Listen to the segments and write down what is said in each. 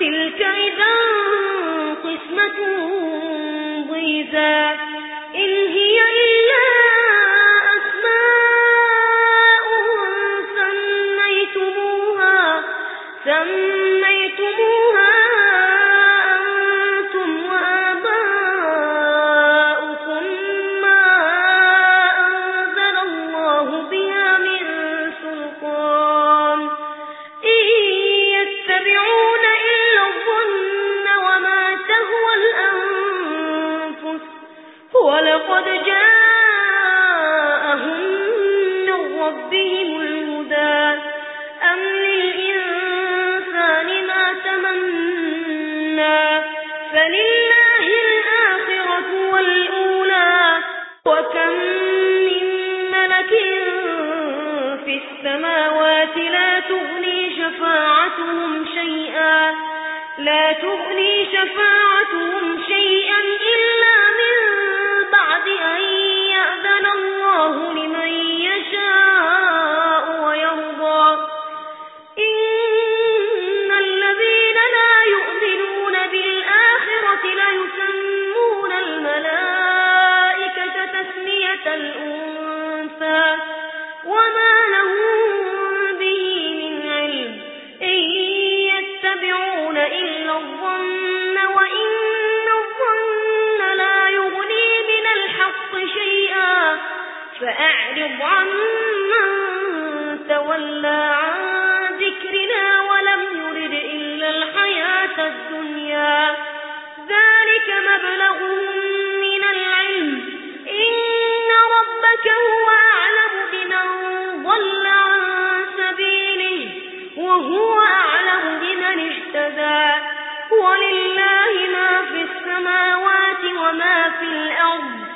تلك إذا قسمة ضيزى. السماوات لا تغني شفاعتهم شيئا لا تغني شفاعتهم شيئا إلا من بعد أن يأذن الله فأعرض عن من تولى عن ذكرنا ولم يرد إلا الحياة الدنيا. ذلك مبلغهم من العلم. إن ربك هو أعلم بمن ضل عن سبيله وهو أعلم بمن اهتدى. ولله ما في السماوات وما في الأرض.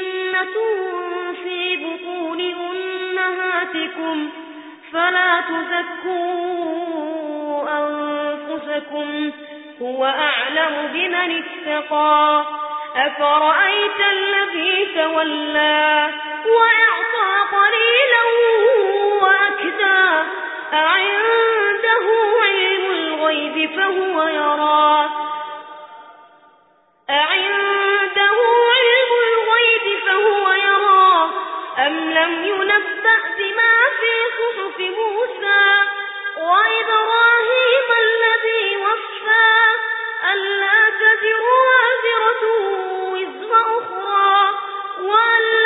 في بطون أمهاتكم فلا تزكوا أنفسكم هو أعلم بمن اتقى أفرأيت الذي تولى وأعطى قليلا وأكدى أعنده علم الغيب فهو يرى صحف موسى وإبراهيم الذي وفى ألا تزر وازرة وزر أخرى وأن